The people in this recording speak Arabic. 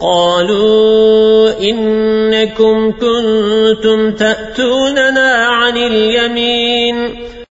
قالوا إنكم كنتم تأتوننا عن اليمين.